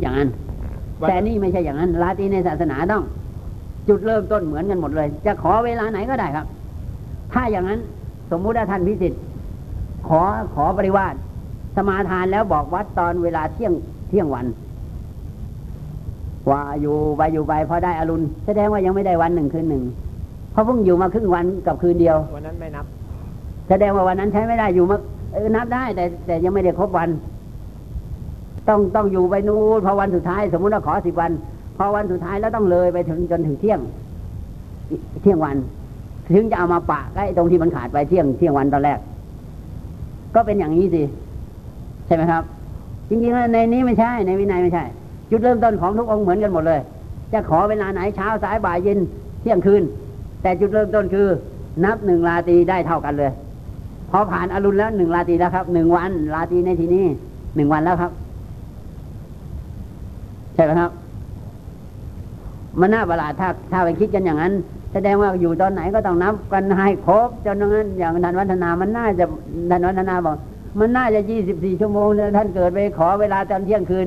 ดอย่างนั้น แต่นี่ไม่ใช่อย่างนั้นลาตีในศาสนาต้อง จุดเริ่มต้นเหมือนกันหมดเลย จะขอเวลาไหนก็ได้ครับ ถ้าอย่างนั้นสมมุติว่าท่านพิสิทธิ์ขอขอปริวาสสมาทานแล้วบอกวัดตอนเวลาเที่ยงเที่ยงวันว่าอยู่ไปอยู่ไปพอได้อรุณแสดงว่ายังไม่ได้วันหนึ่งคืนหนึ่งเพราะเพิ่งอยู่มาครึ่งวันกับคืนเดียว วันนั้นไม่นับ แสดงว่าวันนั้นใช้ไม่ได้อยู่มาเออนับได้แต่แต่ยังไม่ได้ครบวัน ต้องต้องอยู่ไปนู้นพอวันสุดท้าย สมมุติว่าขอสิบวัน พอวันสุดท้ายแล้วต้องเลยไปถึงจนถึงเที่ยง เที่ยงวัน ถึงจะเอามาปะใกล้ตรงที่มันขาดไปเที่ยงเที่ยงวันตอนแรก ก็เป็นอย่างนี้สิใช่ไหมครับ จริงๆแล้วในนี้ไม่ใช่ในวินัยไม่ใช่ จุดเริ่มต้นของทุกองค์เหมือนกันหมดเลย จะขอเวลาไหนเช้าสายบ่ายเย็นเที่ยงคืน แต่จุดเริ่มต้นคือ นับหนึ่งราตรีได้เท่ากันเลยพอผ่านอรุณแล้วหนึ่งราตรีแล้วครับหนึ่งวันราตรีในที่นี้หนึ่งวันแล้วครับ ช่ไหมครับ มันน่าประหลาดถ้าถ้าไปคิดกันอย่างนั้น แสดงว่าอยู่ตอนไหนก็ต้องนับกันให้ครบจนนั้น อย่างท่านวัฒนามันน่าจะท่านวัฒนาบอก มันน่าจะยี่สิบสี่ชั่วโมงเนี่ยท่านเกิดไปขอเวลาตอนเที่ยงคืน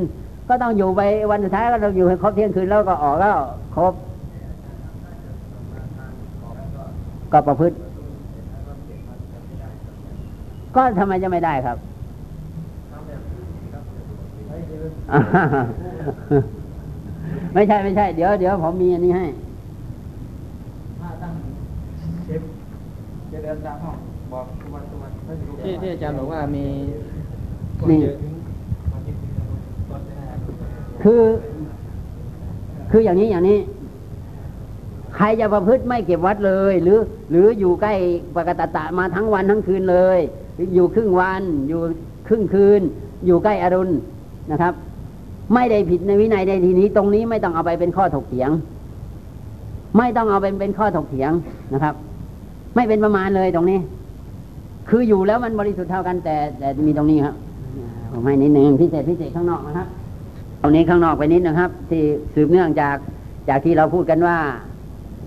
ก็ต้องอยู่ไปวันสุดท้ายก็ต้องอยู่ให้ครบเที่ยงคืนแล้วก็ออกแล้วครบ ก็ประพฤติ ก็ทำไมจะไม่ได้ครับ ไม่ใช่ไม่ใช่ เดี๋ยวเดี๋ยวผมมีอันนี้ให้จะเดินตามห้องบอกทุกวันทุกวันไม่ถึงที่ที่อาจารย์บอกว่ามีนี่คือ คืออย่างนี้อย่างนี้ ใครจะประพฤติไม่เก็บวัดเลย หรือ หรืออยู่ใกล้ปกตตะมาทั้งวันทั้งคืนเลย อยู่ครึ่งวัน อยู่ครึ่งคืน อยู่ใกล้อรุณนะครับ ไม่ได้ผิดในวินัยในทีนี้ ตรงนี้ไม่ต้องเอาไปเป็นข้อถกเถียง ไม่ต้องเอาเป็นเป็นข้อถกเถียงนะครับ ไม่เป็นประมาณเลยตรงนี้ คืออยู่แล้วมันบริสุทธิ์เท่ากันแต่แต่มีตรงนี้ครับผมให้นิดหนึ่งพิเศษพิเศษข้างนอกนะครับตรงนี้ข้างนอกไปนิดนะครับ ที่สืบเนื่องจากจากที่เราพูดกันว่า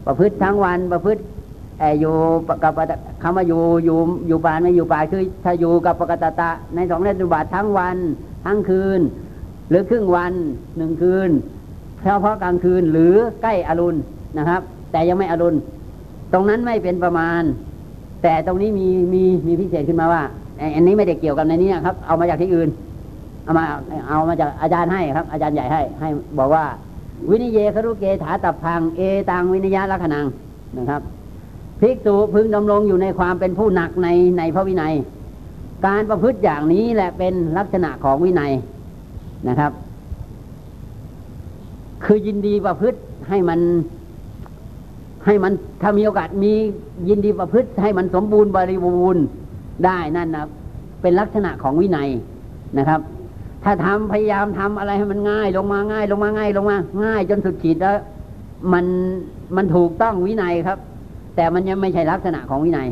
ประพฤติทั้งวันประพฤติอยู่กับคำว่าอยู่อยู่อยู่ป่านไม่อยู่ป่าคือถ้าอยู่กับปกตตะในสองเรตุบาททั้งวันทั้งคืน หรือครึ่งวันหนึ่งคืนเฉพาะกลางคืนหรือใกล้อรุณนะครับ แต่ยังไม่อรุณ ตรงนั้นไม่เป็นประมาณ แต่ตรงนี้มีมีมีพิเศษขึ้นมาว่าไอ้อันนี้ไม่ได้เกี่ยวกับในนี้นะครับ เอามาจากที่อื่น เอามาเอามาจากอาจารย์ให้ครับ อาจารย์ใหญ่ให้ ให้บอกว่า วินิเยครุเกถาตับพังเอตังวินิยะลักขณังนะครับภิกษุพึงดำรงอยู่ในความเป็นผู้หนักในในพระวินัย การประพฤติอย่างนี้แหละเป็นลักษณะของวินัย นะครับ คือยินดีประพฤติให้มันให้มันถ้ามีโอกาสมียินดีประพฤติให้มันสมบูรณ์บริบูรณ์ได้นั่นนะเป็นลักษณะของวินัยนะครับ ถ้าทำพยายามทำอะไรให้มันง่าย ลงมาง่าย ลงมาง่ายลงมาง่าย จนสุดขีดแล้ว มันมันถูกต้องวินัยครับ แต่มันยังไม่ใช่ลักษณะของวินัย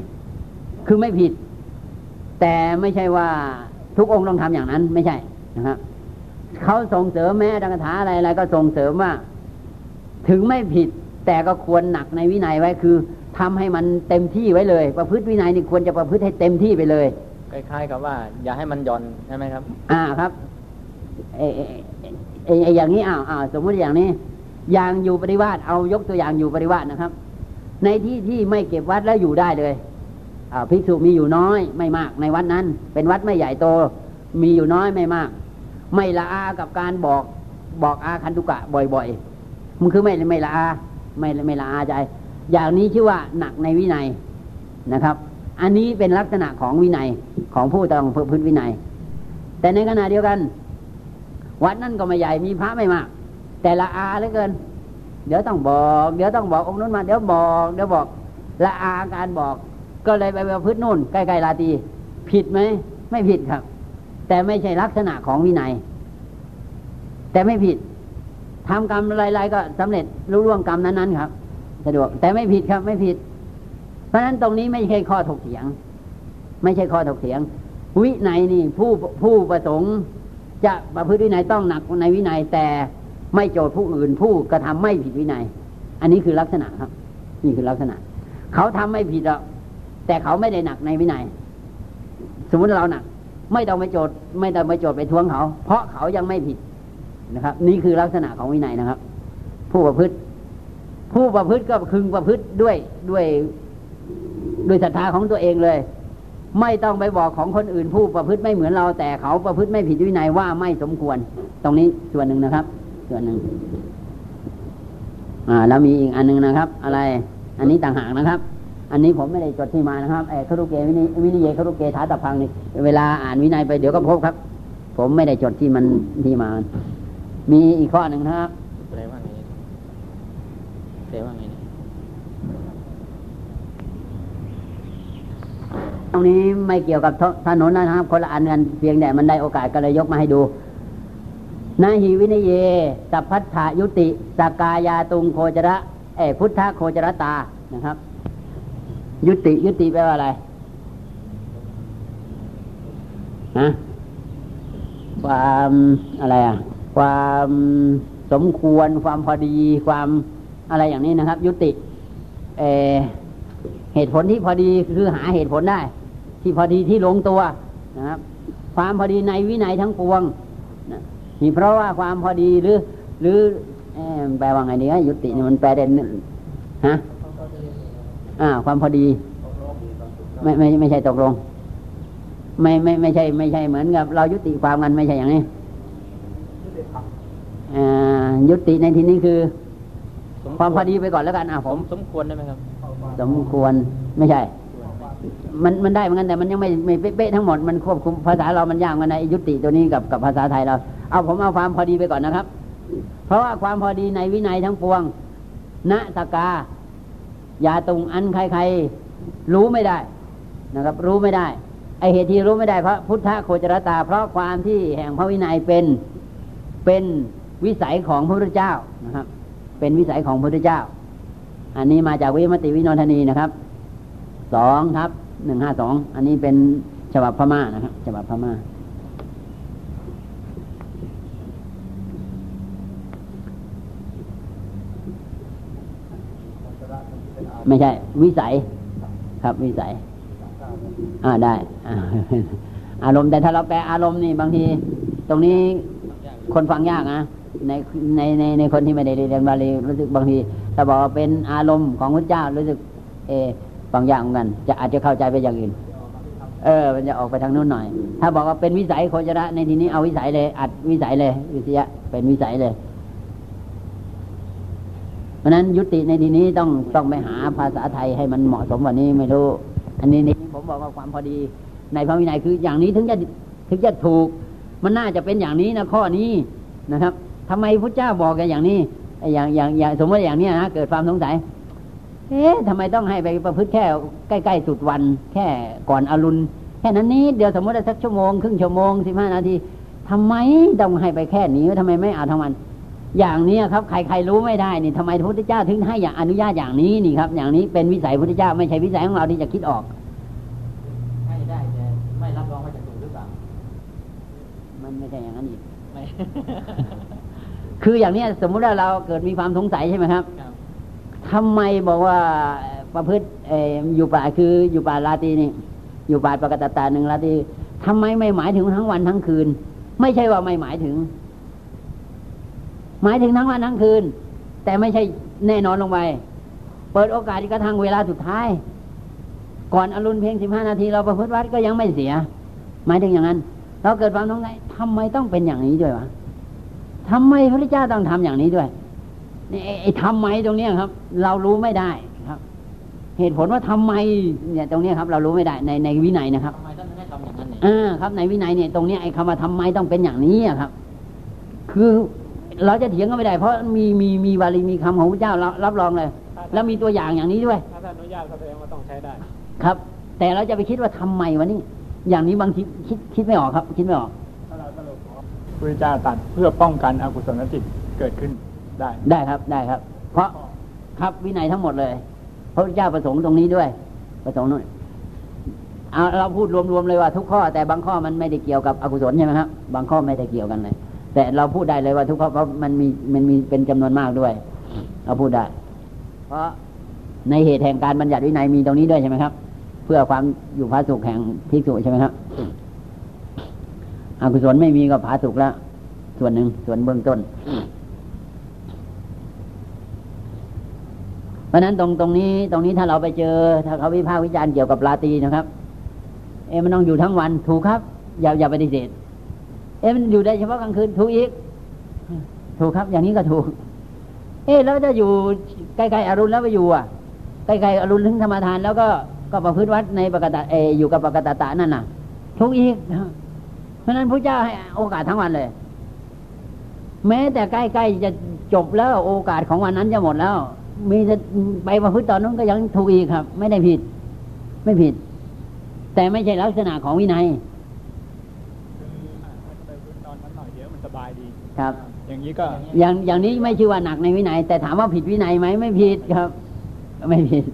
คือไม่ผิด แต่ไม่ใช่ว่าทุกองค์ต้องทำอย่างนั้นไม่ใช่นะครับ เขาส่งเสริมแม้ดังคาถาอะไรอะไรก็ส่งเสริมว่า ถึงไม่ผิดแต่ก็ควรหนักในวินัยไว้คือทำให้มันเต็มที่ไว้เลย ประพฤติวินัยนี่ควรจะประพฤติให้เต็มที่ไปเลยคล้ายๆกับว่า อย่าให้มันหย่อนใช่ไหมครับ อ่าครับเอเอเอเออย่างนี้อ้าวอ้าวสมมติอย่างนี้ อย่างอยู่ปริวาสเอายกตัวอย่างอยู่ปริวาสนะครับ ในที่ที่ไม่เก็บวัดแล้วอยู่ได้เลยอ่าภิกษุมีอยู่น้อยไม่มากในวัดนั้น เป็นวัดไม่ใหญ่โต มีอยู่น้อยไม่มาก ไม่ละอากับการบอกบอกอาคันตุกะบ่อยๆมันคือไม่ไม่ละอาไม่ไม่ละอาใจ อย่างนี้ชื่อว่าหนักในวินัยนะครับ อันนี้เป็นลักษณะของวินัยของผู้ต้องพึ่งวินัย แต่ในขณะเดียวกัน วัดนั่นก็ไม่ใหญ่มีพระไม่มาก แต่ละอาเหลือเกิน เดี๋ยวต้องบอก เดี๋ยวต้องบอกองค์นู้นมา เดี๋ยวบอกเดี๋ยวบอกละอาการบอก ก็เลยไปประพฤตินู่นใกล้ๆลาตีผิดไหมไม่ผิดครับ แต่ไม่ใช่ลักษณะของวินัย แต่ไม่ผิดทำกรรมอะไรๆก็สำเร็จรู้ร่วงกรรมนั้นๆครับสะดวกแต่ไม่ผิดครับไม่ผิด เพราะฉะนั้นตรงนี้ไม่ใช่ข้อถกเถียง ไม่ใช่ข้อถกเถียง วินัยนี่ผู้ผู้ประสงค์ จะประพฤติวินัยต้องหนักในวินัย แต่ไม่โจทย์ผู้อื่น ผู้กระทำไม่ผิดวินัย อันนี้คือลักษณะครับ นี่คือลักษณะ เขาทำไม่ผิดหรอกแต่เขาไม่ได้หนักในวินัย สมมติเราหนัก ไม่ต้องไปโจทย์ไม่ต้องไปโจทย์ไปทวงเขา เพราะเขายังไม่ผิดนะครับ นี่คือลักษณะของวินัยนะครับ ผู้ประพฤติ ผู้ประพฤติก็พึงประพฤติด้วยด้วยด้วยศรัทธาของตัวเองเลย ไม่ต้องไปบอกของคนอื่น ผู้ประพฤติไม่เหมือนเรา แต่เขาประพฤติไม่ผิดวินัยว่าไม่สมควร ตรงนี้ส่วนหนึ่งนะครับ ส่วนหนึ่งอ่าแล้วมีอีกอันหนึงนะครับ อะไร อันนี้ต่างหากนะครับ อันนี้ผมไม่ได้จดที่มานะครับไอ้คารุเกวินิวินิเยคารุเกถาตะพังนี่เวลาอ่านวินัยไปเดี๋ยวก็พบครับ ผมไม่ได้จดที่มันที่มา มีอีกข้อหนึ่งนะครับแปลว่าไงแปลว่าไงเนี่ยตรงนี้ไม่เกี่ยวกับถนนนะครับ คนละอันกันเพียงแต่มันได้โอกาสก็เลยยกมาให้ดูนาหิวินเยสัพพัทธายุติสกายาตุงโคจระเอยพุทธโคจรตานะครับ ยุติ ยุติแปลว่าอะไรฮะความอะไรอะ ความสมควร ความพอดี ความอะไรอย่างนี้นะครับ ยุติเอเหตุผลที่พอดีคือหาเหตุผลได้ ที่พอดีที่ลงตัวนะครับ ความพอดีในวินัยทั้งปวงนี่เพราะว่าความพอดีหรือ หรือแปลว่าไงดียุตินี่มันแปลได้ฮะ อ่า ความพอดี ไม่ไม่ไม่ใช่ตกลง ไม่ไม่ไม่ใช่ ไม่ใช่เหมือนกับ เรายุติความกันไม่ใช่อย่างนี้อ่ายุติในที่นี้คือ ความพอดีไปก่อนแล้วกันอะผผมมสมควรได้ไหมครับ สมควรไม่ใช่ มันมันได้เหมือนกันแต่มันยังไม่ไม่เป๊ะๆทั้งหมดมันควบคุมภาษาเรามันยากกันในะไอ้ยุติตัวนี้กับกับภาษาไทยเรา เอาผมเอาความพอดีไปก่อนนะครับ เพราะว่าความพอดีในวินัยทั้งปวงณตกา ยาตุงอันใครๆรู้ไม่ได้นะครับ รู้ไม่ได้ไอเหตุที่รู้ไม่ได้เพราะพุทธโคจรตา เพราะความที่แห่งพระวินัยเป็นเป็นวิสัยของพระพุทธเจ้านะครับ เป็นวิสัยของพระพุทธเจ้า อันนี้มาจากวิมติวินนทนีนะครับสองทับหนึ่งห้าสองอันนี้เป็นฉบับพม่านะครับฉบับพม่า ไม่ใช่ วิสัย ครับวิสัย อ่าได้อารมณ์แต่ถ้าเราแปลอารมณ์นี่บางที ตรงนี้คนฟังยากนะในในในในคนที่ไม่ได้เรียนบาลีรู้สึกบางทีถ้าบอกว่าเป็นอารมณ์ของพระเจ้ารู้สึก เออฟังยากเหมือนกันจะอาจจะเข้าใจไปอย่างอื่น เออ มันจะออกไปทางนู้นหน่อย ถ้าบอกว่าเป็นวิสัยโคจระในทีนี้เอาวิสัยเลย อัดวิสัยเลยวิทยะเป็นวิสัยเลย เพราะนั้นยุติในทีนี้ต้องต้องไปหาภาษาไทยให้มันเหมาะสมกว่านี้ไม่รู้ อันนี้นี่ผมบอกว่าความพอดีในพระวินัยคืออย่างนี้ถึงจะถึงจะถูก มันน่าจะเป็นอย่างนี้นะข้อนี้นะครับทำไมพระเจ้าบอกกันอย่างนี้อย่างอย่างอย่างสมมติอย่างนี้นะเกิดความสงสัยเอ๊ะทำไมต้องให้ไปประพฤติแค่ใกล้ๆสุดวัน แค่ก่อนอรุณแค่นั้นนี้เดี๋ยวสมมติสักชั่วโมงครึ่งชั่วโมงสิบห้านาทีทำไมต้องให้ไปแค่นี้ทำไมไม่เอาทั้งวัน อย่างนี้ครับใครๆรู้ไม่ได้นี่ทำไมพระพุทธเจ้าถึงให้อย่างอนุญาตอย่างนี้นี่ครับ อย่างนี้เป็นวิสัยพระพุทธเจ้าไม่ใช่วิสัยของเราที่จะคิดออกให้ได้แต่ไม่รับรองว่าจะถูกหรือเปล่ามันไม่ใช่อย่างนั้นอีกไม่คืออย่างเนี้ยสมมุติว่าเราเกิดมีความสงสัยใช่ไหมครับครับทำไมบอกว่าประพฤติเอ่ออยู่ป่าคืออยู่ป่าลาตรีนี่ อยู่ป่าปกตตาหนึ่งลาตรีทำไมไม่หมายถึงทั้งวันทั้งคืน ไม่ใช่ว่าไม่หมายถึง หมายถึงทั้งวันทั้งคืน แต่ไม่ใช่แน่นอนลงไป เปิดโอกาสกระทั่งเวลาสุดท้าย ก่อนอรุณเพียงสิบห้านาทีเราประพฤติวัดก็ยังไม่เสีย หมายถึงอย่างนั้น เราเกิดความสงสัยทำไมต้องเป็นอย่างนี้ด้วยวะทำไมพระพุทธเจ้าต้องทำอย่างนี้ด้วยนี่ไอ้ไอ้ทำไมตรงเนี้ยครับ เรารู้ไม่ได้ครับ เหตุผลว่าทำไมเนี่ยตรงเนี้ยครับ เรารู้ไม่ได้ในในวินัยนะครับทำไมท่านถึงให้ทำอย่างนั้นเนี่ยอ่าครับ ในวินัยเนี่ยตรงเนี้ยไอ้คำว่าทำไมต้องเป็นอย่างนี้อะครับ คือ เราจะเถียงก็ไม่ได้ เพราะมีมีมีวาลีมีคำของพระเจ้ารับรับรองเลย แล้วมีตัวอย่างอย่างนี้ด้วยถ้าท่านอนุญาตแสดงว่าต้องใช้ได้ ครับ แต่เราจะไปคิดว่าทำไมวะนี่อย่างนี้บางทีคิดคิดไม่ออกครับ คิดไม่ออกพระเจ้าตรัดเพื่อป้องกันอกุศลจิตเกิดขึ้นได้ ได้ครับได้ครับ เพราะครับวินัยทั้งหมดเลยพระพุทธเจ้าประสงค์ตรงนี้ด้วย ประสงค์นู่นเอาเราพูดรวมๆเลยว่าทุกข้อแต่บางข้อมันไม่ได้เกี่ยวกับอกุศลใช่ไหมครับบางข้อไม่ได้เกี่ยวกันเลย แต่เราพูดได้เลยว่าทุกข้อเพราะมันมีมันมีเป็นจำนวนมากด้วย เราพูดได้ เพราะในเหตุแห่งการบัญญัติวินัยมีตรงนี้ด้วยใช่ไหมครับ เพื่อความอยู่พระสุขแห่งภิกษุใช่ไหมครับอกุศลไม่มีก็ผาสุกแล้วส่วนหนึ่งส่วนเบื้องต้น เพราะนั้นตรงตรงนี้ตรงนี้ถ้าเราไปเจอ ถ้าเขาวิพากษ์วิจารณ์เกี่ยวกับลาตรีนะครับ เอ๊ะมันต้องอยู่ทั้งวันถูกครับ อย่าอย่าปฏิเสธ เอ๊ะมันอยู่ได้เฉพาะกลางคืนถูกอีก ถูกครับ อย่างนี้ก็ถูก เอ๊ะแล้วจะอยู่ใกล้ๆอรุณแล้วไปอยู่อะใกล้ๆอรุณถึงธรรมทาน แล้วก็ก็ประพฤติวัดในปกติเออยู่กับปกติตานั่นน่ะ ทุกอีกเพราะฉะนั้นพระเจ้าให้โอกาสทั้งวันเลย แม้แต่ใกล้ๆจะจบแล้วโอกาสของวันนั้นจะหมดแล้ว มีจะไปประพฤติตอนนั้นก็ยังถูกอีกครับ ไม่ได้ผิด ไม่ผิด แต่ไม่ใช่ลักษณะของวินัย ไปพื้นนอนมันหน่อยเดี๋ยวมันสบายดี ครับ อย่างนี้ก็อย่างอย่างนี้ไม่ชื่อว่าหนักในวินัย แต่ถามว่าผิดวินัยไหมไม่ผิดครับ ไม่ผิด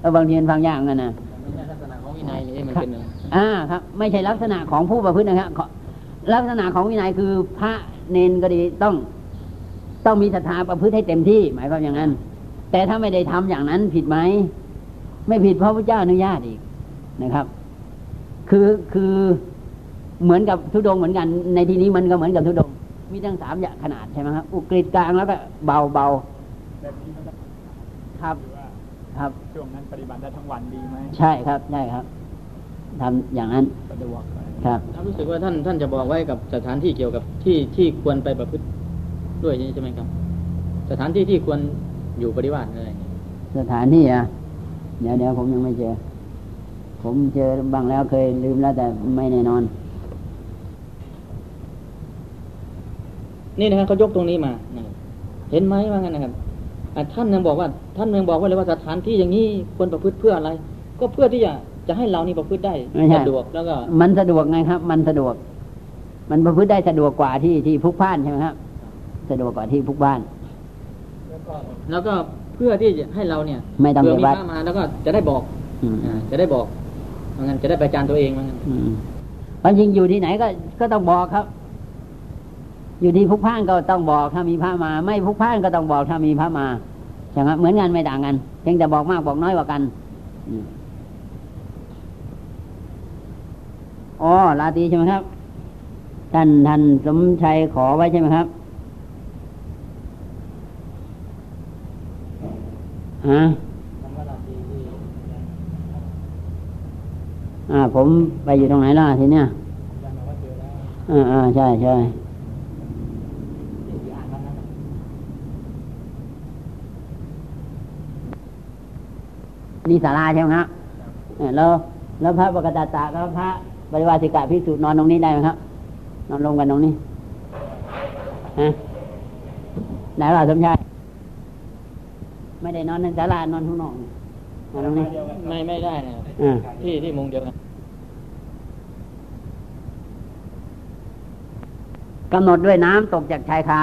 เออบางทีมันฟังยากกันนะไม่ใช่ลักษณะของวินัยเอ๊ะมันเป็นยังไงอ่าครับ ไม่ใช่ลักษณะของผู้ประพฤตินะครับขอลักษณะของวินัยคือพระเนนก็ดีต้องต้องมีศรัทธาประพฤติให้เต็มที่ หมายความอย่างนั้น แต่ถ้าไม่ได้ทำอย่างนั้นผิดไหมไม่ผิดเพราะพระเจ้าอนุญาตอีกนะครับ คือคือเหมือนกับทุดงค์เหมือนกัน ในที่นี้มันก็เหมือนกับทุดงค์ มีทั้งสามอย่างขนาดใช่ไหมครับอุกฤษกลางแล้วก็เบาเบาแบบนี้มันก็ครับคือว่าครับช่วงนั้นปฏิบัติได้ทั้งวันดีไหมใช่ครับใช่ครับทำอย่างนั้นสะดวกอะไรครับแล้วรู้สึกว่าท่านท่านจะบอกไว้กับสถานที่เกี่ยวกับที่ที่ควรไปประพฤติด้วยใช่ไหมครับ สถานที่ที่ควรอยู่ปฏิบัติอะไรอย่างเงี้ยสถานที่อะเดี๋ยวเดี๋ยวผมยังไม่เจอ ผมเจอบ้างแล้วเคยลืมแล้วแต่ไม่แน่นอน นี่นะครับเขายกตรงนี้มานะครับเห็นไหมว่างั้นนะครับอะท่านยังบอกว่า ท่านยังบอกไว่าเลยว่าสถานที่อย่างนี้ควรประพฤติเพื่ออะไร ก็เพื่อที่จะจะให้เรานี่ประพฤติได้ไม่ใช่สะดวกแล้วก็ มันสะดวกไงครับ มันสะดวก มันประพฤติได้สะดวกกว่าที่ที่พลุกพล่านใช่ไหมครับสะดวกกว่าที่พลุกพล่าน แล้วก็เพื่อที่จะให้เราเนี่ยไม่ต้องเผื่อไปมีวัดพระมาแล้วก็จะได้บอกอืมอ่าจะได้บอกว่างั้นจะได้ประจานตัวเองว่างั้นอืมความจริงอยู่ที่ไหนก็ก็ต้องบอกครับ อยู่ที่พลุกพ่านก็ต้องบอกถ้ามีพระมา ไม่พุกพ่านก็ต้องบอกถ้ามีพระมาใช่ไหมเหมือนกันไม่ต่างกันเพียงแต่บอกมากบอกน้อยกว่ากันอ๋อลาตีใช่ไหมครับ ท่านท่านสมชัยขอไว้ใช่ไหมครับฮะอ่า ผมไปอยู่ตรงไหนล่ะทีเนี้ยอ่าอ่าใช่ใช่ นี่ศาลาใช่ไหมครับเออแล้วแล้วพระปกตาตาแล้วพระบริวารสิกะพิสูจน์นอนตรงนี้ได้ไหมครับ นอนลงกันตรงนี้ฮะไหนล่ะสมชายไม่ได้นอนในศาลานอนข้างนอกนอนตรงนี้ไม่ไม่ได้นะครับอ่าที่ที่มุงเดียวกันกำหนดด้วยน้ำตกจากชายคา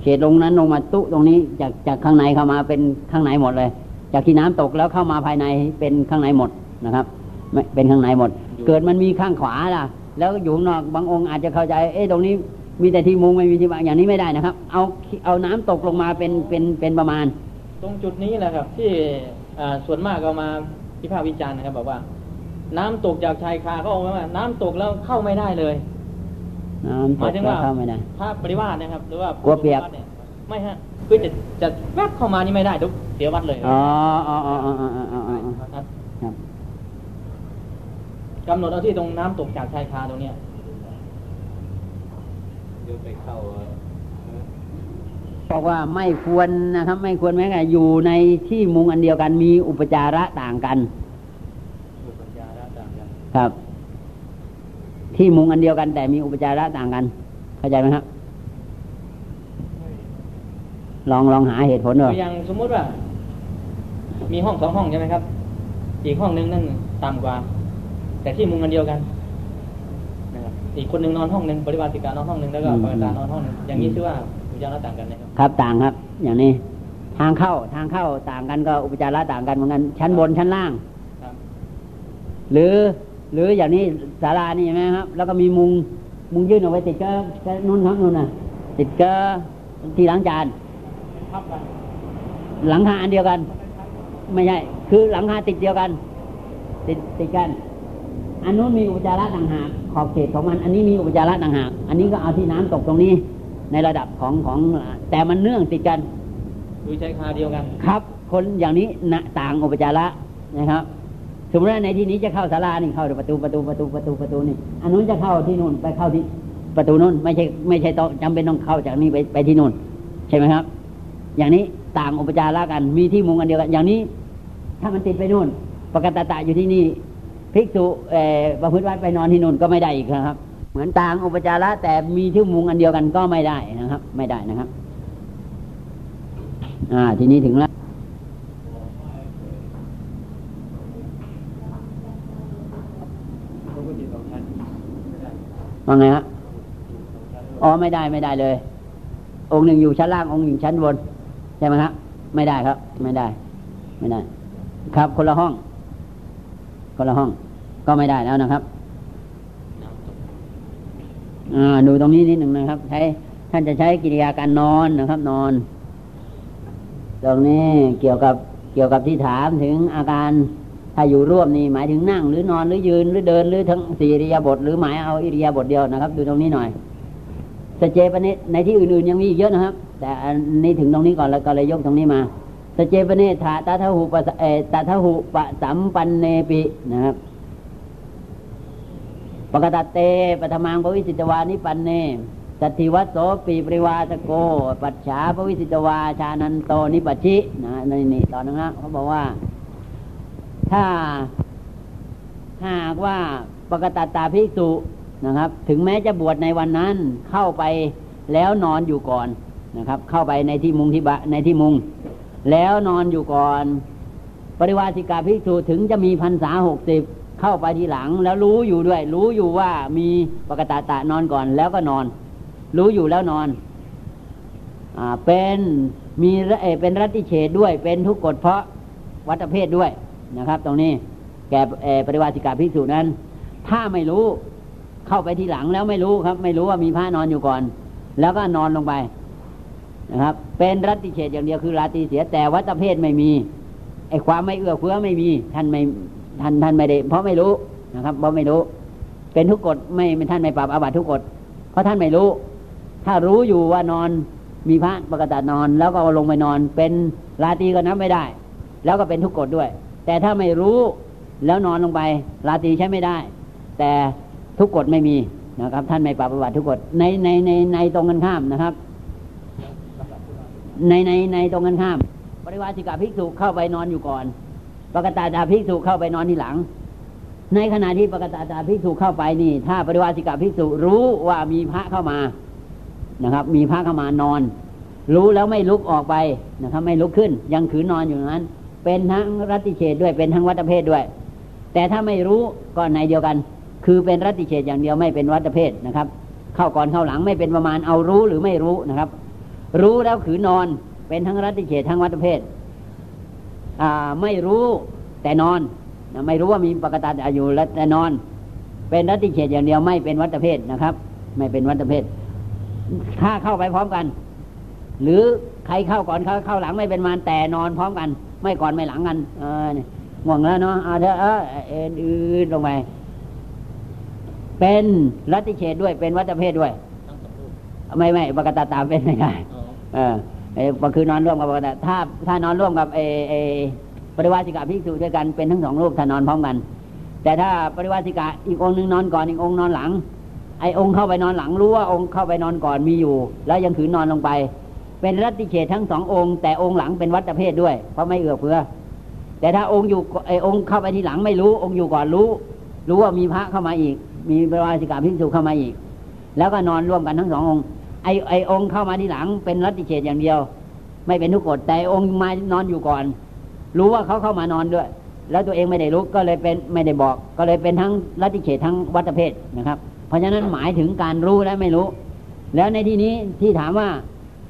เขตลงนั้นลงมาตุตรงนี้จากจากข้างในเข้ามาเป็นข้างในหมดเลย จากที่น้ำตกแล้วเข้ามาภายในเป็นข้างในหมดนะครับไม่เป็นข้างในหมด เกิดมันมีข้างขวาล่ะ แล้วอยู่ข้างนอกบางองค์อาจจะเข้าใจ เอ๊ะตรงนี้มีแต่ที่มุงไม่มีที่บางอย่างนี้ไม่ได้นะครับ เอาเอาน้ำตกลงมาเป็นเป็นเป็นประมาณ ตรงจุดนี้แหละครับ ที่อ่าส่วนมากเอามาพิพากษ์วิจารณ์นะครับบอกว่า น้ำตกจากชายคาก็เอาไว้ว่า น้ำตกแล้วเข้าไม่ได้เลยน้ำหตมายกถึงแล้วว่าเข้าไม่ได้พระปริวาสนะครับ หรือว่ากลัวเปียกผู้ปฏิบัติเนี่ยไม่ฮะ คือจะจะแวบเข้ามานี่ไม่ได้ทุกเสียวัดเลยอ๋ออ๋ออ๋ออ๋ออ๋ออ๋ออ๋อครับกำหนดเอาที่ตรงน้ำตกจากชายคาตรงเนี้ยบอกว่าไม่ควรนะครับ ไม่ควรแม้แต่อยู่ในที่มุงอันเดียวกันมีอุปจาระต่างกันดูปัญญาแล้วต่างกัน ครับ ที่มุงอันเดียวกันแต่มีอุปจาระต่างกัน เข้าใจไหมครับ ลองลองหาเหตุผลดูตัวอย่างสมมุติว่า มีห้องสองห้องใช่ไหมครับ อีกห้องหนึงนั่นต่ำกว่า แต่ที่มุงกันเดียวกันนะครับอีกคนหนึ่งนอนห้องหนึ่งปริวาสิกานอนห้องหนึ่งแล้วก็ปกตานอนห้องหนึ่งอย่างนี้ชื่อว่าอุปจาระต่างกันนะครับครับต่างครับ อย่างนี้ ทางเข้าทางเข้าต่างกันก็อุปจาระต่างกันเหมือนกันชั้นบนชั้นล่างครับหรือ หรืออย่างนี้ศาลานี่ใช่ไหมครับ แล้วก็มีมุงมุงยื่นออกไปติดก็ก็นู่นครับนู่นน่ะ ติดก็ที่ล้างจานทับกัน หลังคาอันเดียวกัน ไม่ใช่ คือหลังคาติดเดียวกัน ติดติดกัน อันนู้นมีอุปจาระต่างหากขอบเขตของมัน อันนี้มีอุปจาระต่างหาก อันนี้ก็เอาที่น้ำตกตรงนี้ ในระดับของของแต่มันเนื่องติดกัน คือใช้คาเดียวกัน ครับ คนอย่างนี้นะต่างอุปจาระนะครับสมมติว่าในที่นี้จะเข้าศาลานี่เข้าประตูประตูประตูประตูประตูนี่ อันนู้นจะเข้าที่นู่นไปเข้าที่ประตูนู้นไม่ใช่ไม่ใช่ต้องจำเป็นต้องเข้าจากนี้ไปไปที่นู่น ใช่ไหมครับ อย่างนี้ต่างอุปจาระกัน มีที่มุงอันเดียวกัน อย่างนี้ ถ้ามันติดไปนู่นปกตตะอยู่ที่นี่ภิกษุประพฤติวัดไปนอนที่นู่นก็ไม่ได้อีกครับ เหมือนต่างอุปจาระแต่มีที่มุงอันเดียวกันก็ไม่ได้นะครับ ไม่ได้นะครับ อ่า ทีนี้ถึงแล้วว่าไงฮะอ๋อไม่ได้ไม่ได้เลย องค์หนึ่งอยู่ชั้นล่างองค์หนึ่งชั้นบน ใช่ไหมครับ ไม่ได้ครับ ไม่ได้ ไม่ได้ ครับ คนละห้อง คนละห้อง ก็ไม่ได้แล้วนะครับดูตรงนี้นิดหนึ่งนะครับ ใช้ท่านจะใช้กิริยาการนอนนะครับ นอน ตรงนี้เกี่ยวกับเกี่ยวกับที่ถามถึงอาการถ้าอยู่ร่วมนี่หมายถึงนั่งหรือนอนหรือยืนหรือเดินหรือทั้งสี่อิริยาบถหรือหมายเอาอิริยาบถเดียวนะครับ ดูตรงนี้หน่อย สเจปเนในที่อื่นๆยังมีอีกเยอะนะครับ แต่อันนี้ถึงตรงนี้ก่อนแล้วก็เลยยกตรงนี้มาสเจปเนธาตาทหุปะเอตาทหุปะสัมปันเนปินะครับปกตเตปฐมังปวิสิตวานิปันเนสัติวัตโสปีปริวาตโก ปัจฉาปวิสิตวาชานันโตนิปัชินะนี่นี่ตอนนั้นนะเขาบอกว่า ถ้าหากว่าปกตตาภิกษุ นะครับ ถึงแม้จะบวชในวันนั้นเข้าไปแล้วนอนอยู่ก่อนนะครับ เข้าไปในที่มุงที่บะในที่มุง แล้วนอนอยู่ก่อน ปริวาสิกาภิกษุถึงจะมีพรรษาหกสิบเข้าไปทีหลัง แล้วรู้อยู่ด้วย รู้อยู่ว่ามีปกตาตะนอนก่อนแล้วก็นอน รู้อยู่แล้วนอนอ่าเป็นมีเอเป็นรัติเฉดด้วย เป็นทุกกฎเพราะวัตเพศด้วยนะครับ ตรงนี้แก่ปริวาสิกาภิกษุนั้น ถ้าไม่รู้ เข้าไปทีหลังแล้วไม่รู้ครับ ไม่รู้ว่ามีพระนอนอยู่ก่อน แล้วก็นอนลงไปนะครับ เป็นรัติเฉดอย่างเดียวคือราตีเสียแต่วัตเพศไม่มีไอความไม่เอื้อเฟื้อไม่มีท่านไม่ท่านท่านไม่ได้ เพราะไม่รู้นะครับเพราะไม่รู้ เป็นทุกกฎไม่ท่านไม่ปรับอาบัตทุกกฎเพราะท่านไม่รู้ ถ้ารู้อยู่ว่านอนมีพระปกตินอน แล้วก็ลงไปนอน เป็นราตีก็นับไม่ได้ แล้วก็เป็นทุกกฎด้วย แต่ถ้าไม่รู้แล้วนอนลงไป ราตีใช้ไม่ได้ แต่ ทุกกฎไม่มีนะครับ ท่านไม่ปรับประวัติทุกกฎในในในในตรงกันข้ามนะครับ ในในในตรงกันข้าม ปริวาสิกาภิกษุเข้าไปนอนอยู่ก่อนปกตาตาภิกษุเข้าไปนอนที่หลัง ในขณะที่ปกตาตาภิกษุเข้าไปนี่ ถ้าปริวาสิกาภิกษุรู้ว่ามีพระเข้ามานะครับ มีพระเข้ามานอน รู้แล้วไม่ลุกออกไปนะครับ ไม่ลุกขึ้น ยังขืนนอนอยู่นั้น เป็นทั้งรัติเฉดด้วยเป็นทั้งวัตเพศด้วย แต่ถ้าไม่รู้ก็ในเดียวกัน คือเป็นรัติเฉดอย่างเดียวไม่เป็นวัตเพศนะครับ เข้าก่อนเข้าหลังไม่เป็นประมาณเอารู้หรือไม่รู้นะครับ รู้แล้วขืนนอนเป็นทั้งรัติเฉดทั้งวัตเพศไม่รู้แต่นอนไม่รู้ว่ามีปกติอยู่และแต่นอน เป็นรัติเฉดอย่างเดียวไม่เป็นวัตเพศนะครับ ไม่เป็นวัตเพศถ้าเข้าไปพร้อมกัน หรือใครเข้าก่อนเขาเข้าหลังไม่เป็นมารแต่นอนพร้อมกัน ไม่ก่อนไม่หลังกันเออง่วงแล้วเนาะเอาเถอะเออเอ็นอืดลงไป เป็นรัติเฉดด้วยเป็นวัตเพศด้วย ไม่ไม่ปกติตามเป็นไม่ได้เออเออคือนอนร่วมกับถ้าถ้านอนร่วมกับเอเอปริวาสิกาภิกษุด้วยกันเป็นทั้งสองรูปถ้านอนพร้อมกัน แต่ถ้าปริวาสิกาอีกองค์หนึ่งนอนก่อนอีกองค์นอนหลัง ไอองค์เข้าไปนอนหลังรู้ว่าองค์เข้าไปนอนก่อนมีอยู่ แล้วยังถือนอนลงไป เป็นรัติเฉดทั้งสององค์ แต่องค์หลังเป็นวัตเพศด้วย เพราะไม่เอื้อเฟื้อแต่ถ้าองค์อยู่ไอองค์เข้าไปทีหลังไม่รู้ องค์อยู่ก่อนรู้ รู้ว่ามีพระเข้ามาอีก มีปริวาสิกาภิกษุเข้ามาอีก แล้วก็นอนร่วมกันทั้งสององค์ ไอไอองค์เข้ามาที่หลังเป็นรัติเฉดอย่างเดียว ไม่เป็นทุกกฎแต่องค์มานอนอยู่ก่อน รู้ว่าเขาเข้ามานอนด้วย แล้วตัวเองไม่ได้รู้ก็เลยเป็นไม่ได้บอก ก็เลยเป็นทั้งรัติเฉดทั้งวัตเพศนะครับ เพราะฉะนั้นหมายถึงการรู้และไม่รู้ แล้วในที่นี้ที่ถามว่า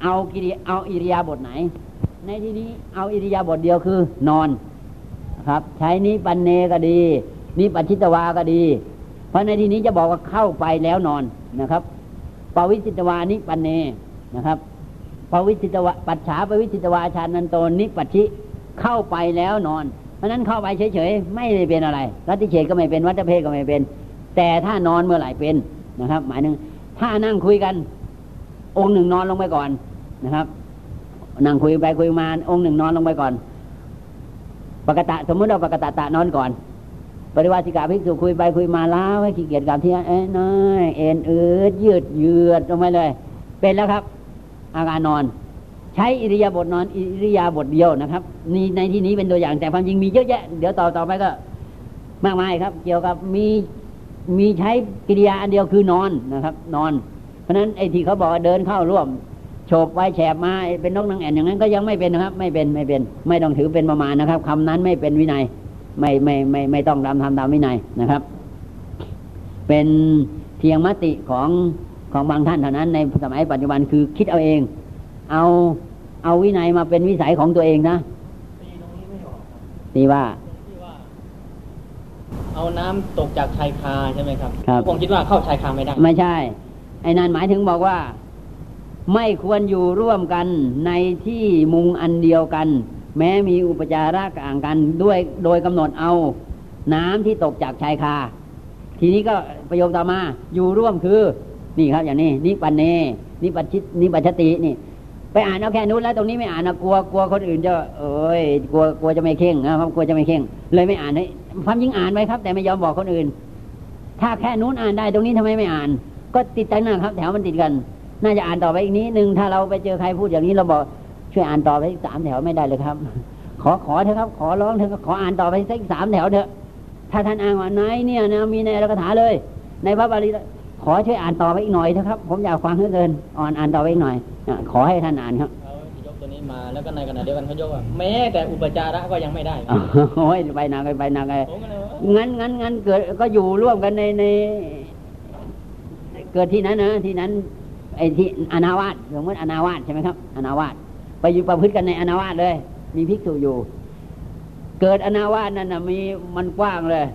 เอากิริเอาอิริยาบถไหน ในที่นี้เอาอิริยาบถเดียวคือนอนครับ ใช้นี้ปันเนก็ดีนี้ปัจฉิตวาก็ดี ราะในที่นี้จะบอกว่าเข้าไปแล้วนอนนะครับปวิสิตวานิปันเนนะครับปวิสิตวาปัจฉาปวิสิตวาชานันโตนิปัชิเข้าไปแล้วนอน เพราะนั้นเข้าไปเฉยๆไม่ได้เป็นอะไรรัติเฉดก็ไม่เป็นวัตเพก็ไม่เป็น แต่ถ้านอนเมื่อไหร่เป็นนะครับ หมายถึงถ้านั่งคุยกัน องค์หนึ่งนอนลงไปก่อนนะครับนั่งคุยไปคุยมาองค์หนึ่งนอนลงไปก่อน ปกตะสมมติเราปกตะตะนอนก่อน ปริวาสิกาภิกษุคุยไปคุยมาแล้วให้ขี้เกียจกับที่เอ้ยน้อยเอ็นอืดยืดเยืดลงไปเลย เป็นแล้วครับ อาการนอน ใช้อิริยาบถนอนอิริยาบถเดียวนะครับนี่ในที่นี้เป็นตัวอย่างแต่ความจริงมีเยอะแยะ เดี๋ยวต่อต่อไปก็ มากมายครับ เกี่ยวกับมีมีใช้กิริยาอันเดียวคือนอนนะครับ นอน เพราะฉะนั้นไอ้ที่เขาบอกเดินเข้าร่วมโฉบไว้แฉบมาเป็นนกนางแอ่นอย่างนั้นก็ยังไม่เป็นนะครับ ไม่เป็นไม่เป็น ไม่ต้องถือเป็นประมาณนะครับคำนั้นไม่เป็นวินัย ไม่ไม่ไม่ไม่ต้องทำทำตามวินัยนะครับ เป็นเพียงมติของของบางท่านเท่านั้นในสมัยปัจจุบันคือคิดเอาเอง เอาเอาวินัยมาเป็นวิสัยของตัวเองนะตีว่าเอาน้ำตกจากชายคาใช่ไหมครับครับผมคิดว่าเข้าชายคาไม่ได้ ไม่ใช่ ไอ้นั่นหมายถึงบอกว่า ไม่ควรอยู่ร่วมกันในที่มุงอันเดียวกัน แม้มีอุปจาระก่างกันด้วยโดยกำหนดเอาน้ำที่ตกจากชายคา ทีนี้ก็ประโยคต่อมาอยู่ร่วมคือ นี่ครับ อย่างนี้นิปันเนนิปัชชินิปัชตินี่ ไปอ่านเอาแค่นู้นแล้วตรงนี้ไม่อ่านนะกลัวกลัวคนอื่นจะเอ้ยกลัวกลัวจะไม่เข่งนะครับกลัวจะไม่เข่ง เลยไม่อ่านให้ความจริงอ่านไว้ครับ แต่ไม่ยอมบอกคนอื่น ถ้าแค่นู้นอ่านได้ตรงนี้ทำไมไม่อ่าน ก็ติดกันนะครับ แถวมันติดกัน น่าจะอ่านต่อไปอีกนิดนึงถ้าเราไปเจอใครพูดอย่างนี้เราบอก ช่วยอ่านต่อไปอีกสามแถวไม่ได้เลยครับ ขอขอเถอะครับ ขอร้องเถอะขออ่านต่อไปสักสามแถวเถอะถ้าท่านอ่านว่าไหนเนี่ยนะมีในรักถาเลย ในพระบาลีขอช่วยอ่านต่อไปอีกหน่อยเถอะครับ ผมอยากฟังเหลือเกินอ่อนอ่านต่อไปอีกหน่อยอะขอให้ท่านอ่านครับเขายกตัวนี้มาแล้วก็ในขณะเดียวกันเขายกว่าแม้แต่อุปจาระก็ยังไม่ได้โอ้ยไปนาไปนาไงผมก็เลยว่างั้นงั้นงั้นเกิดก็อยู่ร่วมกันในใน เกิดที่นั้นนะที่นั้นไอ้ที่อนาวาสสมมติอนาวาสใช่ไหมครับอนาวาส ไปอยู่ประพฤติกันในอนาวาสเลย มีภิกษุอยู่ เกิดอนาวาสนั่นนะมีมันกว้างเลย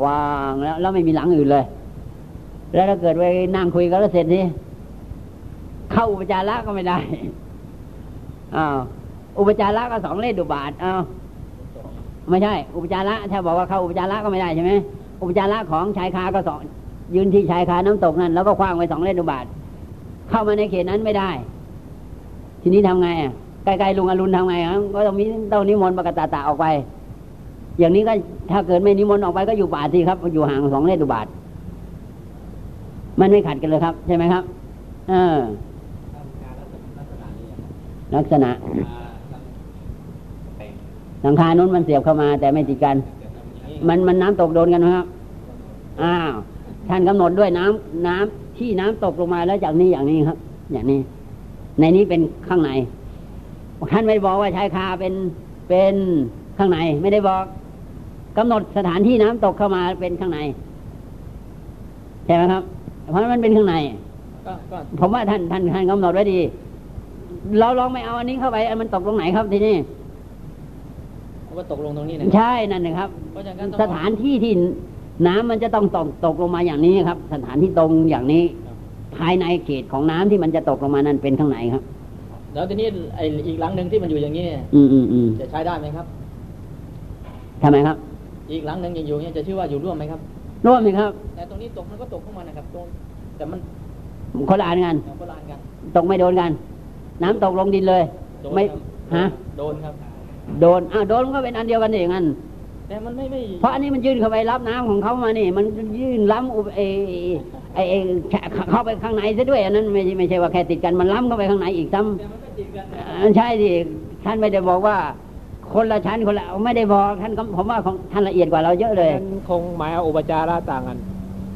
กว้างแล้วแล้วไม่มีหลังอื่นเลย แล้วถ้าเกิดไปนั่งคุยกันแล้วเสร็จนี่เข้าอุปจาระก็ไม่ได้อ้าวอุปจาระก็สองเลขดุบาทอ้าวไม่ใช่ อุปจาระถ้าบอกว่าเข้าอุปจาระก็ไม่ได้ใช่ไหมอุปจาระของชายคาก็สองยืนที่ชายคาน้ำตกนั่นแล้วก็คว้างไว้สองเลนอุบาทเข้ามาในเขตนั้นไม่ได้ ทีนี้ทำไงอะใกล้ๆลุงอรุณทำไงครับก็ต้องมีต้องนิมนต์ปกตาตาออกไป อย่างนี้ก็ถ้าเกิดไม่นิมนต์ออกไปก็อยู่ป่าสิครับ อยู่ห่างสองเลนอุบาท มันไม่ขัดกันเลยครับ ใช่ไหมครับ เออ ลักษณะหลังคานู้นมันเสียบเข้ามา แต่ไม่ติดกัน มันมันน้ำตกโดนกันไหมครับ อ้าวท่านกำหนดด้วยน้ำน้ำที่น้ำตกลงมาแล้วจากนี้อย่างนี้ครับ อย่างนี้ ในนี้เป็นข้างใน ท่านไม่ได้บอกว่าชายคาเป็นเป็นข้างในไม่ได้บอกกำหนดสถานที่น้ำตกเข้ามาเป็นข้างในใช่ไหมครับ เพราะมันเป็นข้างในก็ก็ผมว่าท่านท่านท่านกำหนดไว้ดี เราลองไม่เอาอันนี้เข้าไปอันมันตกตรงไหนครับทีนี้เขาก็ตกลงตรงนี้นะใช่นั่นนะครับเพราะฉะนั้นสถานที่ที่น้ำมันจะต้องตกตกลงมาอย่างนี้ครับ สถานที่ตรงอย่างนี้ ภายในเขตของน้ำที่มันจะตกลงมานั้นเป็นข้างในครับ แล้วทีนี้ไอ้อีกหลังหนึ่งที่มันอยู่อย่างนี้อืมอืมอืมจะใช้ได้ไหมครับทำไมครับ อีกหลังหนึ่งยังอยู่เนี่ยจะชื่อว่าอยู่ร่วมไหมครับร่วมสิครับ แต่ตรงนี้ตกมันก็ตกเข้ามานะครับตรงแต่มันคนละอันกันโบราณกัน ตกไม่โดนกัน น้ำตกลงดินเลยโดนไม่ครับฮะโดนครับ โดนอ้าวโดนมันก็เป็นอันเดียวกันเองงั้น แต่มันไม่ไม่เพราะอันนี้มันยื่นเข้าไปรับน้ำของเขามานี่ มันยื่นล้ำอุปไอไอไอเข้าไปข้างในซะด้วยอันนั้นไม่ใช่ไม่ใช่ว่าแค่ติดกันมันล้ำเข้าไปข้างในอีกซ้ำอันก็ติดกันอ่าใช่สิท่านไม่ได้บอกว่า คนละชั้นคนละไม่ได้บอกท่านผมว่าของท่านละเอียดกว่าเราเยอะเลยนั้นคงหมายเอาอุปจาระต่างกัน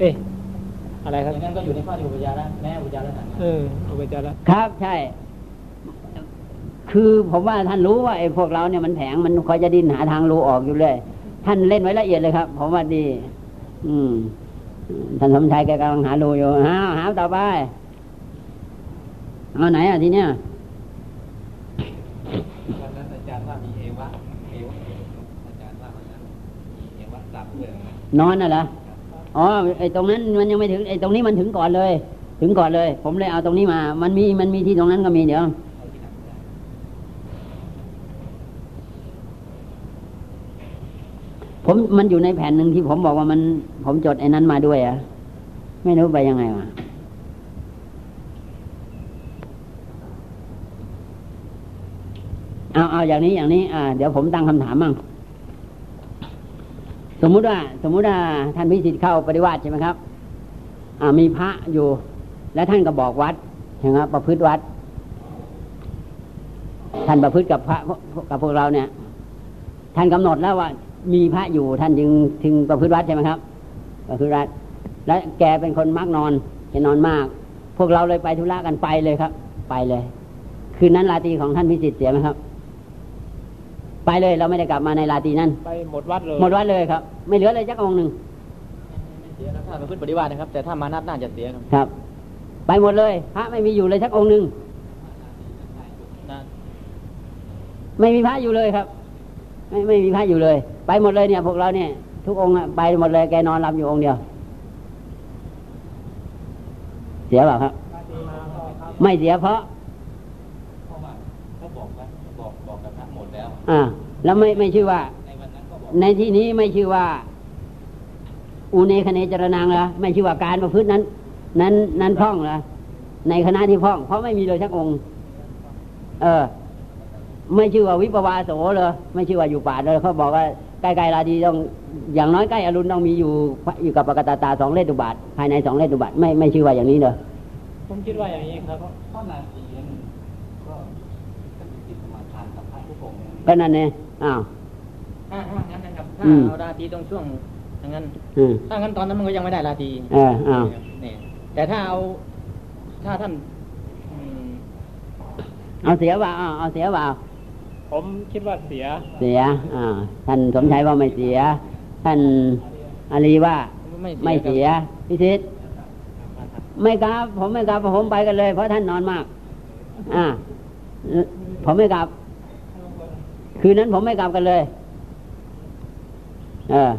เอ๊ะอะไรครับอย่างนั้นก็อยู่ในข้อที่อุปจาระแม่อุปจาระต่างกันเอออุปจาระครับใช่ คือผมว่าท่านรู้ว่าไอ้พวกเราเนี่ยมันแผงมันคอยจะดิ้นหาทางรู้ออกอยู่เลย ท่านเล่นไว้ละเอียดเลยครับ ผมว่าดี อืมท่านสมชายแกกำลังหารูอยู่หาหาต่อไปเอาไหนอะทีเนี้ยวันนั้นอาจารย์ว่ามีเอวะเอวะอาจารย์ว่าวันนั้นมีเอวะสับเรื่องนะนอนน่ะเหรออ๋อไอ้ตรงนั้นมันยังไม่ถึงไอ้ตรงนี้มันถึงก่อนเลย ถึงก่อนเลย ผมเลยเอาตรงนี้มา มันมีมันมีที่ตรงนั้นก็มีเดี๋ยว มมันอยู่ในแผนหนึ่งที่ผมบอกว่ามัน ผมจดไอ้นั้นมาด้วยอะไม่รู้ไปยังไงวะเอาเอาอย่างนี้อย่างนี้ อ่า เดี๋ยวผมตั้งคำถามมั่งสมมุติว่า สมมุติว่าท่านพิสิทธิ์เข้าปฏิวัติใช่ไหมครับ อ่า มีพระอยู่ และท่านก็บอกวัดใช่ไหมครับประพฤติวัด ท่านประพฤติกับพระกับพวกเราเนี่ย ท่านกำหนดแล้วว่า มีพระอยู่ท่านจึงถึงประพฤติวัดใช่ไหมครับ ประพฤติวัดและแกเป็นคนมักนอนแกนอนมาก พวกเราเลยไปธุระกันไปเลยครับ ไปเลย คืนนั้นราตรีของท่านพิสิทธิ์เสียไหมครับ ไปเลยเราไม่ได้กลับมาในราตรีนั้น ไปหมดวัดเลย หมดวัดเลยครับ ไม่เหลือเลยจักองค์หนึ่งเสียนะถ้าเป็นพุทธปฏิวัตินะครับ แต่ถ้ามานัดน่าจะเสียครับครับ ไปหมดเลยพระไม่มีอยู่เลยสักองค์หนึ่งนะไม่มีพระอยู่เลยครับ ไม่ไม่มีพระอยู่เลย ไปหมดเลยเนี่ยพวกเราเนี่ย ทุกองค์อะไปหมดเลยแกนอนหลับอยู่องค์เดียว เสียเปล่าครับ ไม่เสียเพราะเพราะว่าเขาบอกว่าบอกบอกกับพระหมดแล้วอ่าแล้วไม่ไม่ชื่อว่า ในวันนั้นก็บอกในที่นี้ไม่ชื่อว่าอูเนคเนจรนังเหรอไม่ชื่อว่าการประพฤตินั้น นั้น นั้นพร่องเหรอในคณะที่พร่อง เพราะไม่มีเลยสักองค์ เออ ไม่ชื่อว่าวิปวาโสเลยไม่ชื่อว่าอยู่ป่าเลยเขาบอกว่า ใกล้ๆราดีต้องอย่างน้อยใกล้อรุณต้องมีอยู่อยู่กับปกตาตาสองเลตุบาทภายในสองเลตุบาทไม่ไม่ชื่อว่าอย่างนี้เลยผมคิดว่าอย่างนี้ครับข้อนาทีนั้นก็จะมีจิตสมาทานกับพระทุกองค์เนี่ยก็นั่นเนี่ยอ้าวถ้าถ้างั้นนะครับถ้าอืมเอาราตรีตรงช่วงถ้างั้นอืมถ้างั้นตอนนั้นมันก็ยังไม่ได้ราตรีเอออ้าวนี่แต่ถ้าเอาถ้าท่านอืมเอาเสียเปล่าเอาเอาเสียเปล่า ผมคิดว่าเสีย เสีย อ่า ท่านสมชัยว่าไม่เสีย ท่านอาลีว่าไม่ไม่เสียพิชิตไม่กลับ ผมไม่กลับผมไปกันเลย เพราะท่านนอนมาก อ่า ผมไม่กลับ คืนนั้นผมไม่กลับกันเลย เออ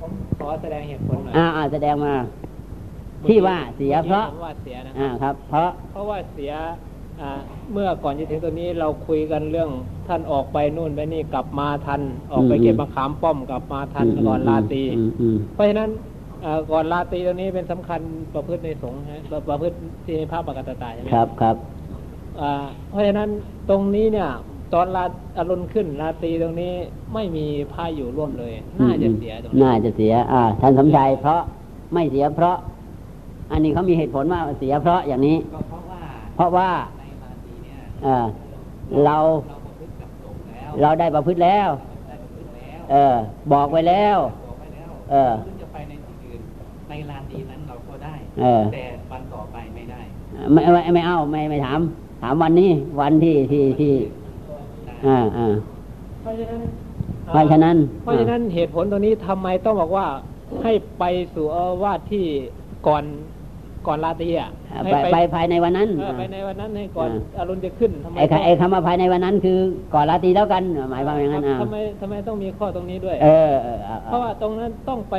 ผมขอแสดงเหตุผลหน่อยอ่าอ่าแสดงมา ที่ว่าเสียเพราะผมว่าเสียนะอ่าครับ เพราะเพราะว่าเสียอ่า เมื่อก่อนจะถึงตัวนี้เราคุยกันเรื่องท่านออกไปนู่นไปนี่กลับมาทัน ออกไปอืมเก็บมะขามป้อมกลับมาทันก่อนลาตรีอืมอืมเพราะฉะนั้นอ่าก่อนลาตรีตรงนี้เป็นสำคัญประพฤติในสงฆ์ฮะประประพฤติที่ในภาพปกตตาใช่ไหมครับครับอ่าเพราะฉะนั้นตรงนี้เนี่ย ตอนลาอรุณขึ้นลาตรีตรงนี้ไม่มีพาอยู่ร่วมเลย น่าจะเสียตรงนี้น่าจะเสีย อ่าท่านสมชัยเพราะไม่เสียเพราะ อันนี้เขามีเหตุผลว่าเสียเพราะอย่างนี้ก็เพราะว่าเพราะว่าในราตรี เนี่ยเออเราเราเราได้ประพฤติแล้วได้ประพฤติแล้ว เออ บอกไว้แล้ว เออจะไปในที่อื่นในราตรีนั้นเราก็ได้ แต่วันต่อไปไม่ได้ ไม่ไม่ไม่เอาไม่ไม่ถาม ถามวันนี้ วันที่ที่ที่อ่าอ่าเพราะฉะนั้น เพราะฉะนั้น เพราะฉะนั้นเหตุผลตรงนี้ทำไมต้องบอกว่าให้ไปสู่อาวาสที่ก่อน ก่อนลาตรีอะให้ไปไปภายในวันนั้นเออไปในวันนั้นให้ก่อนอ่าอรุณจะขึ้นทำไมไอ้คต้องไอ้คำว่าภายในวันนั้นคือก่อนราตรีแล้วกัน หมายความอย่างนั้นอ่าทำไมทำไมต้องมีข้อตรงนี้ด้วย เออเอออเพราะว่าตรงนั้นต้องไป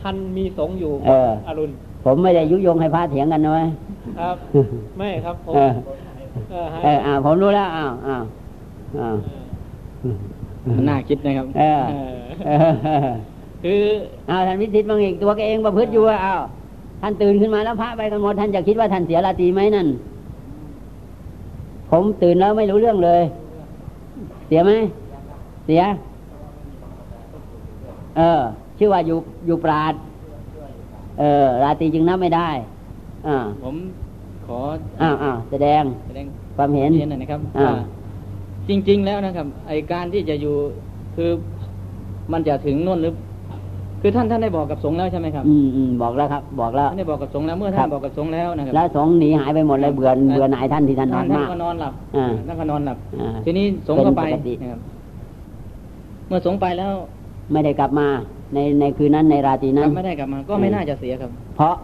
ทันมีสงฆ์อยู่เอออรุณ ผมไม่ได้ยุยงให้พระเถียงกันนะเว้ยครับ ไม่ครับผมเออเออให้เอออ่าผมรู้แล้วอ้าวอ้าวอ้าวมันน่าคิดนะครับเออเออเออคืออ้าวท่านวิสิตบางอีกตัวแกเองประพฤติอยู่ว่าอ้าว ท่านตื่นขึ้นมาแล้วพระไปกันหมดท่านจะคิดว่าท่านเสียราตรีไหมนั่น ผมตื่นแล้วไม่รู้เรื่องเลย เสียไหม เสีย เออ ชื่อว่าอยู่อยู่ปราด เออ ราตรีจึงนับไม่ได้ อ่า ผมขอ อ้าวอ้าวแสดง แสดงความเห็นเห็นหน่อยนะครับ อ่าว่าจริง ๆ แล้วนะครับ ไอการที่จะอยู่คือมันจะถึงนู่นหรือ คือท่านท่านได้บอกกับสงฆ์แล้วใช่ไหมครับ อืมอืมบอกแล้วครับ บอกแล้วท่านได้บอกกับสงฆ์แล้วเมื่อคท่ารันบบอกกับสงฆ์แล้วนะครับแล้วสงฆ์หนีหายไปหมดเลยเบื่อเบื่อหน่ายท่านที่ท่านนอนท่านมากก็นอนหลับอ่าท่านก็นอนหลับอ่าทีนี้สงฆ์ก็ไปเป็นปกตินะครับเมื่อสงฆ์ไปแล้ว ไม่ได้กลับมา ในในคืนนั้นในราตรีกนั้ลันบไม่ได้กลับมา ก็ไม่น่าจะเสียครับ เพราะ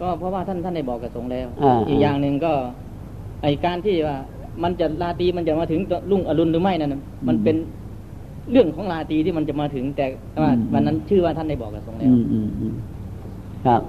ก็เพราะว่าท่านท่านได้บอกกับสงฆ์แล้วอ่าอีกอย่างหนึ่งก็ ไอการที่ว่า มันจะลาตรีมันจะมาถึงรุ่งอรุณหรือไม่นั่นน่ะมันเป็น เรื่องของลาตรีที่มันจะมาถึงแต่ว่าอืมวันนั้นชื่อว่าท่านได้บอกกับสงฆ์แล้วอืมอืมอืมครับ